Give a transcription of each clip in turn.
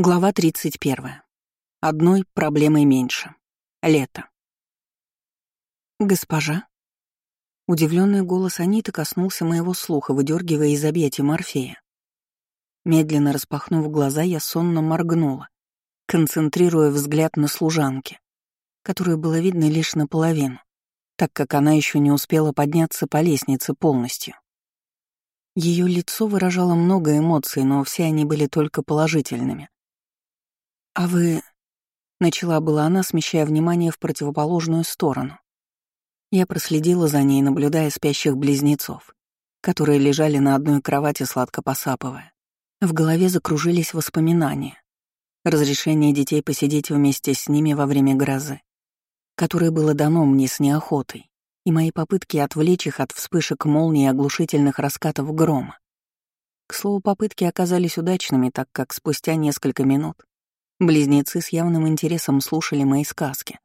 Глава 31. Одной проблемой меньше. Лето. «Госпожа?» Удивленный голос Аниты коснулся моего слуха, выдергивая из объятий Морфея. Медленно распахнув глаза, я сонно моргнула, концентрируя взгляд на служанке, которую было видно лишь наполовину, так как она еще не успела подняться по лестнице полностью. Ее лицо выражало много эмоций, но все они были только положительными — «А вы...» — начала была она, смещая внимание в противоположную сторону. Я проследила за ней, наблюдая спящих близнецов, которые лежали на одной кровати, сладко посапывая. В голове закружились воспоминания. Разрешение детей посидеть вместе с ними во время грозы, которое было дано мне с неохотой, и мои попытки отвлечь их от вспышек молнии и оглушительных раскатов грома. К слову, попытки оказались удачными, так как спустя несколько минут Близнецы с явным интересом слушали мои сказки,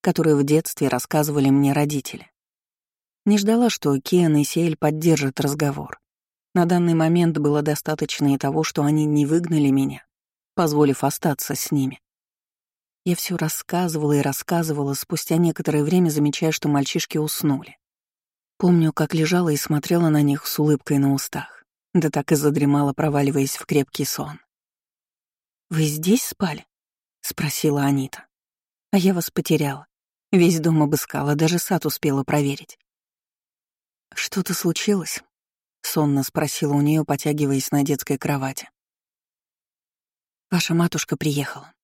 которые в детстве рассказывали мне родители. Не ждала, что Кен и Сиэль поддержат разговор. На данный момент было достаточно и того, что они не выгнали меня, позволив остаться с ними. Я все рассказывала и рассказывала, спустя некоторое время замечая, что мальчишки уснули. Помню, как лежала и смотрела на них с улыбкой на устах, да так и задремала, проваливаясь в крепкий сон. «Вы здесь спали?» — спросила Анита. «А я вас потеряла. Весь дом обыскала, даже сад успела проверить». «Что-то случилось?» — сонно спросила у нее, потягиваясь на детской кровати. «Ваша матушка приехала».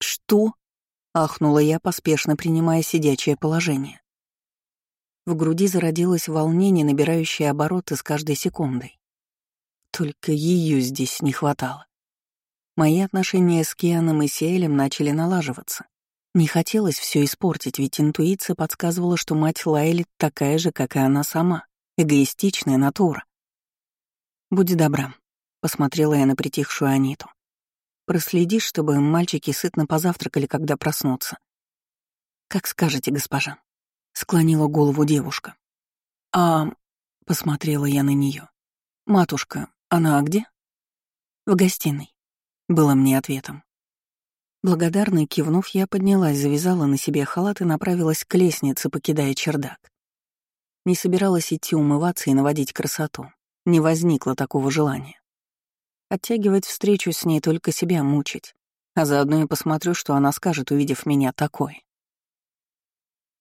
«Что?» — ахнула я, поспешно принимая сидячее положение. В груди зародилось волнение, набирающее обороты с каждой секундой. Только ее здесь не хватало. Мои отношения с Кианом и Сиэлем начали налаживаться. Не хотелось все испортить, ведь интуиция подсказывала, что мать Лайли такая же, как и она сама, эгоистичная натура. «Будь добра», — посмотрела я на притихшую Аниту. «Проследи, чтобы мальчики сытно позавтракали, когда проснутся». «Как скажете, госпожа», — склонила голову девушка. «А...» — посмотрела я на нее. «Матушка, она где?» «В гостиной было мне ответом. Благодарно кивнув, я поднялась, завязала на себе халат и направилась к лестнице, покидая чердак. Не собиралась идти умываться и наводить красоту. Не возникло такого желания. Оттягивать встречу с ней только себя мучить, а заодно и посмотрю, что она скажет, увидев меня такой.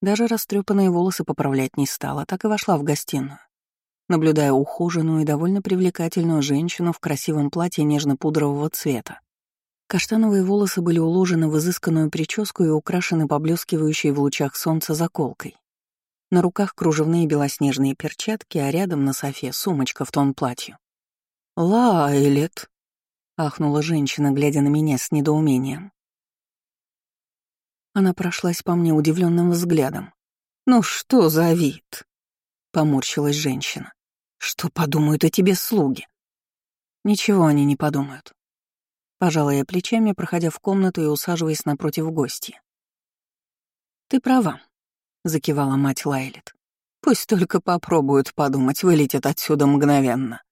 Даже растрепанные волосы поправлять не стала, так и вошла в гостиную, наблюдая ухоженную и довольно привлекательную женщину в красивом платье нежно-пудрового цвета. Каштановые волосы были уложены в изысканную прическу и украшены поблескивающей в лучах солнца заколкой. На руках кружевные белоснежные перчатки, а рядом на софе сумочка в тон платью. «Лайлет!» — ахнула женщина, глядя на меня с недоумением. Она прошлась по мне удивленным взглядом. «Ну что за вид?» — поморщилась женщина. Что подумают о тебе слуги? Ничего они не подумают. Пожалуй, я плечами, проходя в комнату и усаживаясь напротив гостя. «Ты права», — закивала мать Лайлет. «Пусть только попробуют подумать, вылетят отсюда мгновенно».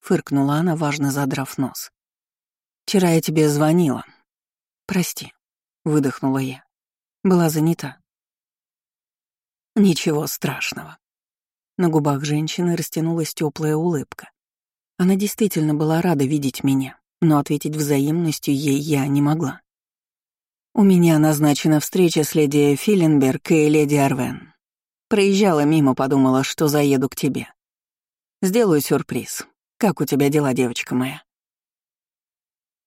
Фыркнула она, важно задрав нос. «Вчера я тебе звонила». «Прости», — выдохнула я. Была занята. «Ничего страшного», на губах женщины растянулась теплая улыбка. Она действительно была рада видеть меня, но ответить взаимностью ей я не могла. «У меня назначена встреча с леди Филенберг и леди Арвен. Проезжала мимо, подумала, что заеду к тебе. Сделаю сюрприз. Как у тебя дела, девочка моя?»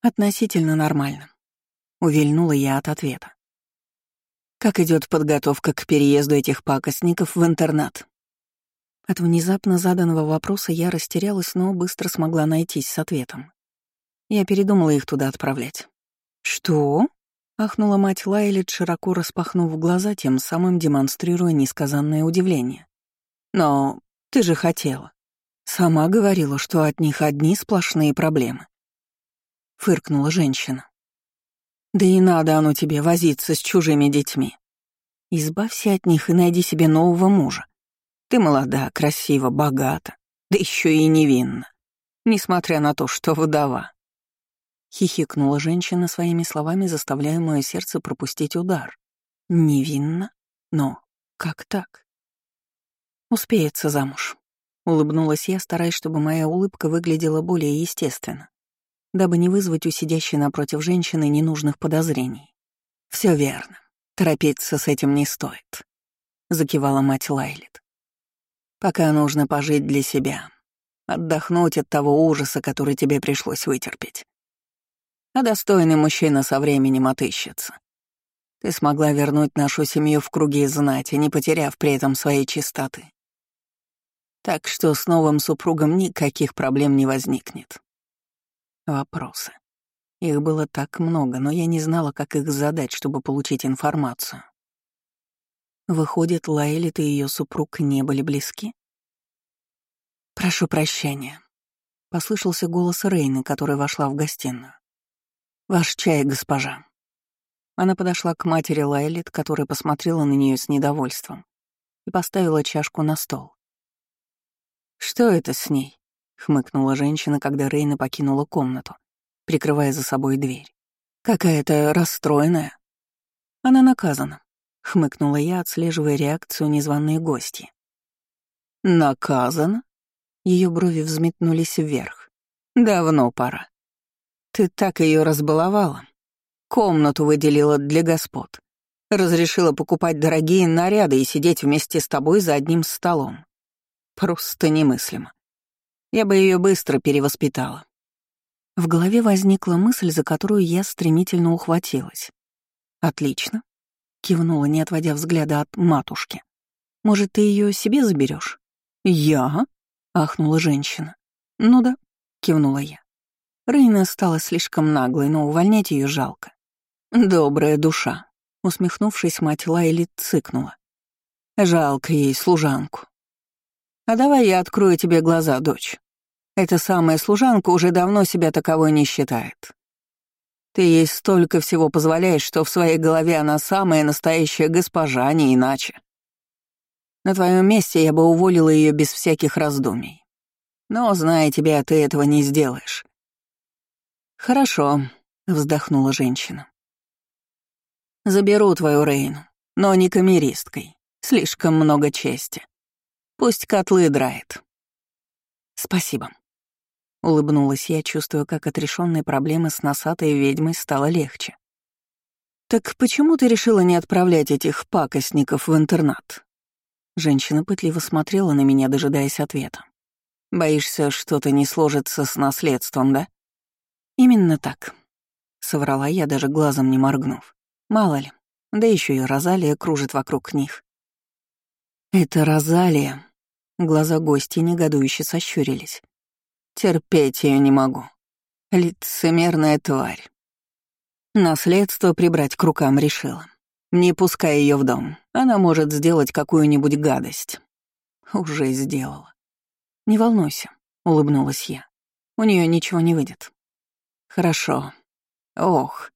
«Относительно нормально», — увильнула я от ответа. «Как идет подготовка к переезду этих пакостников в интернат?» От внезапно заданного вопроса я растерялась, но быстро смогла найтись с ответом. Я передумала их туда отправлять. «Что?» — ахнула мать Лайлет, широко распахнув глаза, тем самым демонстрируя несказанное удивление. «Но ты же хотела. Сама говорила, что от них одни сплошные проблемы». Фыркнула женщина. «Да и надо оно тебе возиться с чужими детьми. Избавься от них и найди себе нового мужа. Ты молода, красива, богата, да еще и невинна, несмотря на то, что вдова. Хихикнула женщина своими словами, заставляя мое сердце пропустить удар. Невинно? Но как так? Успеется замуж. Улыбнулась я, стараясь, чтобы моя улыбка выглядела более естественно, дабы не вызвать у сидящей напротив женщины ненужных подозрений. Все верно. Торопиться с этим не стоит», — закивала мать Лайлит. «Пока нужно пожить для себя, отдохнуть от того ужаса, который тебе пришлось вытерпеть. А достойный мужчина со временем отыщется. Ты смогла вернуть нашу семью в круги знати, не потеряв при этом своей чистоты. Так что с новым супругом никаких проблем не возникнет. Вопросы. Их было так много, но я не знала, как их задать, чтобы получить информацию. Выходит, Лаэлит и ее супруг не были близки? «Прошу прощения», — послышался голос Рейны, которая вошла в гостиную. «Ваш чай, госпожа». Она подошла к матери Лайлит, которая посмотрела на нее с недовольством и поставила чашку на стол. «Что это с ней?» — хмыкнула женщина, когда Рейна покинула комнату, прикрывая за собой дверь. «Какая-то расстроенная». «Она наказана», — хмыкнула я, отслеживая реакцию незваной гости. «Наказана?» Ее брови взметнулись вверх. «Давно пора. Ты так ее разбаловала. Комнату выделила для господ. Разрешила покупать дорогие наряды и сидеть вместе с тобой за одним столом. Просто немыслимо. Я бы ее быстро перевоспитала. В голове возникла мысль, за которую я стремительно ухватилась. «Отлично», — кивнула, не отводя взгляда от матушки. «Может, ты ее себе заберешь? «Я?» — ахнула женщина. «Ну да», — кивнула я. Рейна стала слишком наглой, но увольнять ее жалко. «Добрая душа», — усмехнувшись, мать Лайли цыкнула. «Жалко ей служанку. А давай я открою тебе глаза, дочь. Эта самая служанка уже давно себя таковой не считает. Ты ей столько всего позволяешь, что в своей голове она самая настоящая госпожа, а не иначе. На твоем месте я бы уволила ее без всяких раздумий. Но, зная тебя, ты этого не сделаешь. Хорошо, вздохнула женщина. Заберу твою Рейну, но не камеристкой. Слишком много чести. Пусть котлы драет. Спасибо. Улыбнулась я, чувствуя, как отрешенной проблемы с носатой ведьмой стало легче. «Так почему ты решила не отправлять этих пакостников в интернат?» Женщина пытливо смотрела на меня, дожидаясь ответа. «Боишься, что-то не сложится с наследством, да?» «Именно так», — соврала я, даже глазом не моргнув. «Мало ли, да еще и Розалия кружит вокруг них. «Это Розалия». Глаза гости негодующе сощурились. «Терпеть ее не могу. Лицемерная тварь. Наследство прибрать к рукам решила. Не пускай ее в дом. Она может сделать какую-нибудь гадость. Уже сделала. Не волнуйся, улыбнулась я. У нее ничего не выйдет. Хорошо. Ох.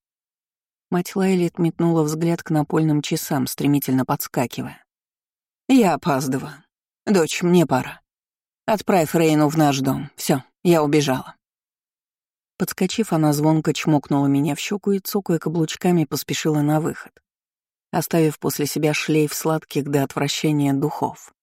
Мать Лайлит метнула взгляд к напольным часам, стремительно подскакивая. «Я опаздываю. Дочь, мне пора. Отправь Рейну в наш дом. Все, я убежала». Подскочив, она звонко чмокнула меня в щеку и, цокая каблучками, поспешила на выход, оставив после себя шлейф сладких до отвращения духов.